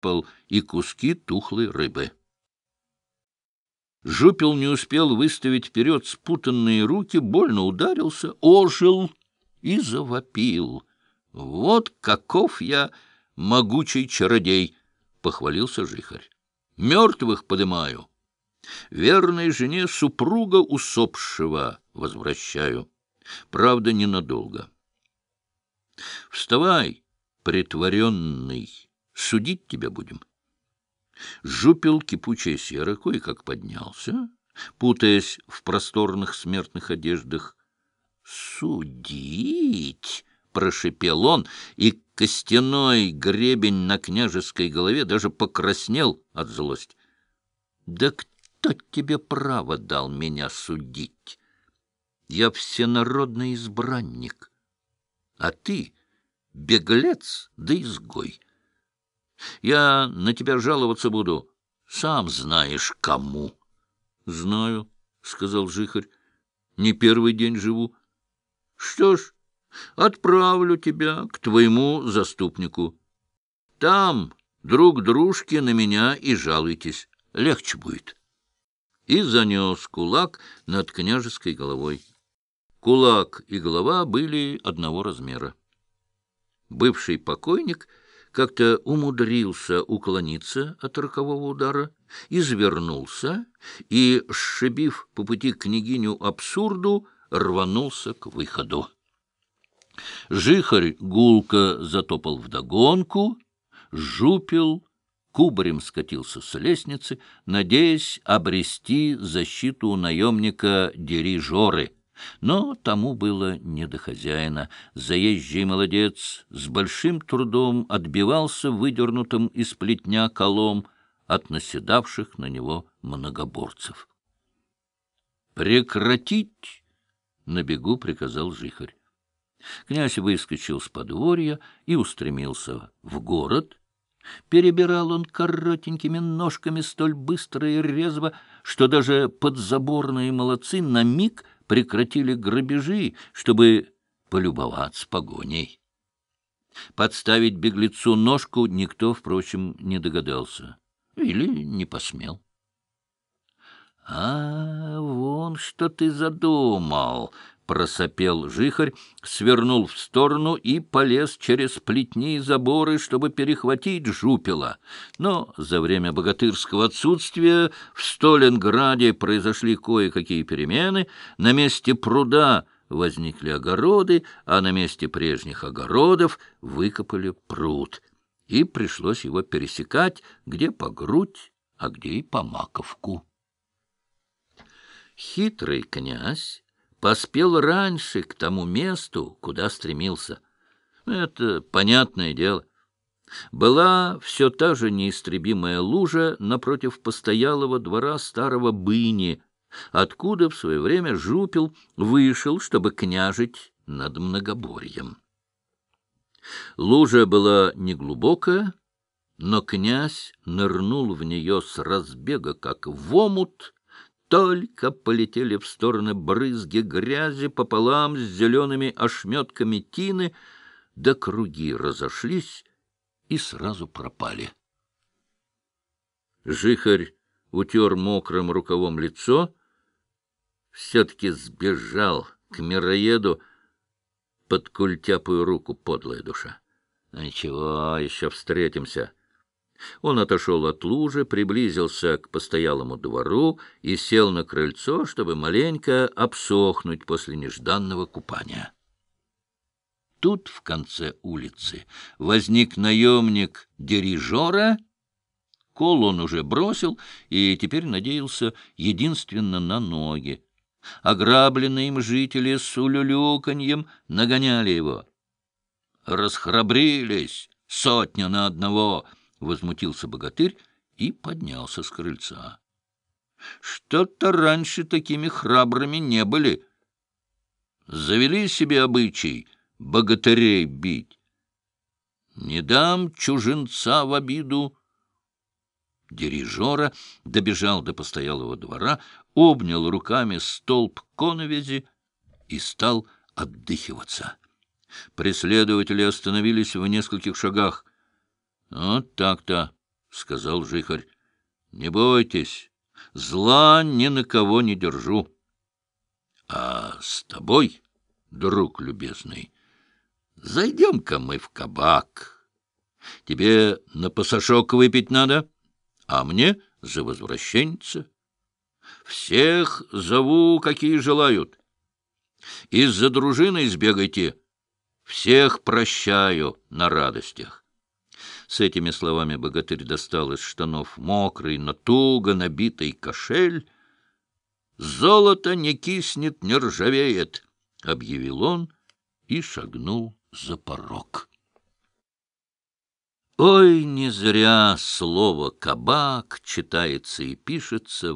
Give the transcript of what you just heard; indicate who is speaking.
Speaker 1: пол и куски тухлой рыбы. Жупел не успел выставить вперед спутанные руки, больно ударился, ожил и завопил. «Вот каков я могучий чародей!» — похвалился жихарь. «Мертвых подымаю, верной жене супруга усопшего возвращаю, правда, ненадолго. Вставай, притворенный, судить тебя будем». Жупил кипучая сера, кое-как поднялся, путаясь в просторных смертных одеждах. «Судить!» — прошипел он, и костяной гребень на княжеской голове даже покраснел от злости. «Да кто тебе право дал меня судить? Я всенародный избранник, а ты — беглец да изгой». Я на тебя жаловаться буду. Сам знаешь, кому. — Знаю, — сказал Жихарь. — Не первый день живу. — Что ж, отправлю тебя к твоему заступнику. Там друг дружке на меня и жалуйтесь. Легче будет. И занес кулак над княжеской головой. Кулак и голова были одного размера. Бывший покойник — как-то умудрился уклониться от рокового удара, извернулся и, сшибив по пути княгиню абсурду, рванулся к выходу. Жихарь гулко затопал вдогонку, жупил, кубарем скатился с лестницы, надеясь обрести защиту у наемника дирижеры — но тому было не до хозяина. Заезжий молодец с большим трудом отбивался выдернутым из плетня колом от наседавших на него многоборцев. «Прекратить!» — на бегу приказал жихарь. Князь выскочил с подворья и устремился в город. Перебирал он коротенькими ножками столь быстро и резво, что даже подзаборные молодцы на миг — прекратили грабежи, чтобы полюбоваться погоней. Подставить беглецу ножку никто, впрочем, не догадался. Или не посмел. — А, вон что ты задумал! Просопел жихарь, свернул в сторону и полез через плетни и заборы, чтобы перехватить жупела. Но за время богатырского отсутствия в Сталинграде произошли кое-какие перемены. На месте пруда возникли огороды, а на месте прежних огородов выкопали пруд. И пришлось его пересекать где по грудь, а где и по маковку. Хитрый князь поспел раньше к тому месту, куда стремился. Это понятное дело. Была все та же неистребимая лужа напротив постоялого двора старого быни, откуда в свое время Жупил вышел, чтобы княжить над многоборьем. Лужа была неглубокая, но князь нырнул в нее с разбега, как в омут, только полетели в стороны брызги грязи пополам с зелеными ошметками тины, да круги разошлись и сразу пропали. Жихарь утер мокрым рукавом лицо, все-таки сбежал к мироеду под культяпую руку подлая душа. Ничего, еще встретимся. Он отошел от лужи, приблизился к постоялому двору и сел на крыльцо, чтобы маленько обсохнуть после нежданного купания. Тут, в конце улицы, возник наемник дирижера. Кол он уже бросил и теперь надеялся единственно на ноги. Ограбленные им жители с улюлюканьем нагоняли его. «Расхрабрились! Сотня на одного!» — возмутился богатырь и поднялся с крыльца. — Что-то раньше такими храбрыми не были. Завели себе обычай богатырей бить. Не дам чужинца в обиду. Дирижера добежал до постоялого двора, обнял руками столб коновизи и стал отдыхиваться. Преследователи остановились в нескольких шагах. Вот так-то. — сказал жихарь. — Не бойтесь, зла ни на кого не держу. А с тобой, друг любезный, зайдем-ка мы в кабак. Тебе на пасашок выпить надо, а мне за возвращенца. Всех зову, какие желают. Из-за дружины сбегайте. Всех прощаю на радостях. С этими словами богатырь достал из штанов мокрый, но туго набитый кошель. «Золото не киснет, не ржавеет», — объявил он и шагнул за порог. Ой, не зря слово «кабак» читается и пишется